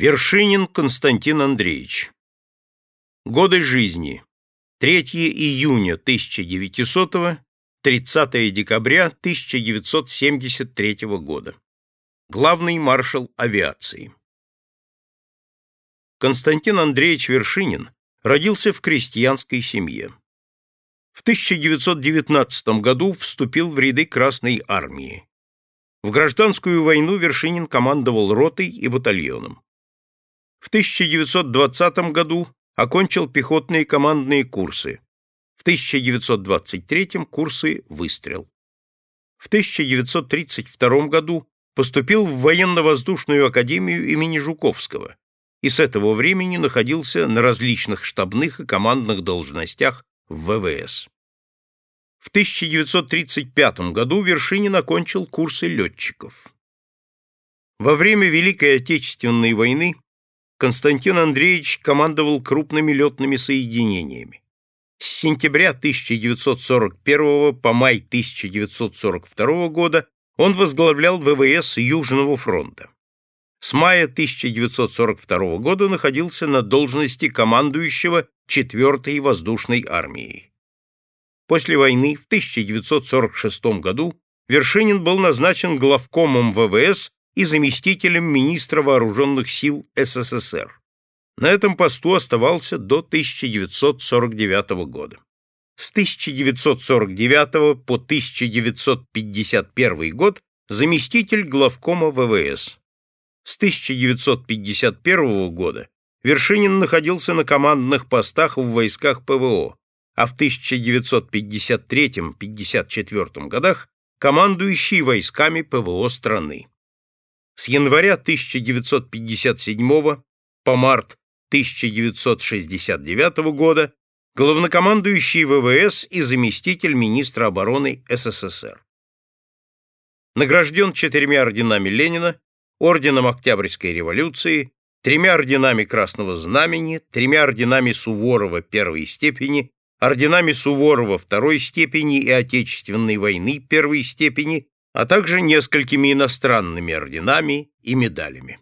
Вершинин Константин Андреевич. Годы жизни. 3 июня 1900 30 декабря 1973 года. Главный маршал авиации. Константин Андреевич Вершинин родился в крестьянской семье. В 1919 году вступил в ряды Красной армии. В гражданскую войну Вершинин командовал ротой и батальоном. В 1920 году окончил пехотные командные курсы. В 1923 курсы «Выстрел». В 1932 году поступил в военно-воздушную академию имени Жуковского и с этого времени находился на различных штабных и командных должностях в ВВС. В 1935 году Вершинин окончил курсы летчиков. Во время Великой Отечественной войны Константин Андреевич командовал крупными летными соединениями. С сентября 1941 по май 1942 года он возглавлял ВВС Южного фронта. С мая 1942 года находился на должности командующего 4-й воздушной армией. После войны в 1946 году Вершинин был назначен главкомом ВВС и заместителем министра вооруженных сил СССР. На этом посту оставался до 1949 года. С 1949 по 1951 год заместитель главкома ВВС. С 1951 года Вершинин находился на командных постах в войсках ПВО, а в 1953-54 годах командующий войсками ПВО страны. С января 1957 по март 1969 года главнокомандующий ВВС и заместитель министра обороны СССР. Награжден четырьмя орденами Ленина, орденом Октябрьской революции, тремя орденами Красного Знамени, тремя орденами Суворова первой степени, орденами Суворова второй степени и Отечественной войны первой степени а также несколькими иностранными орденами и медалями.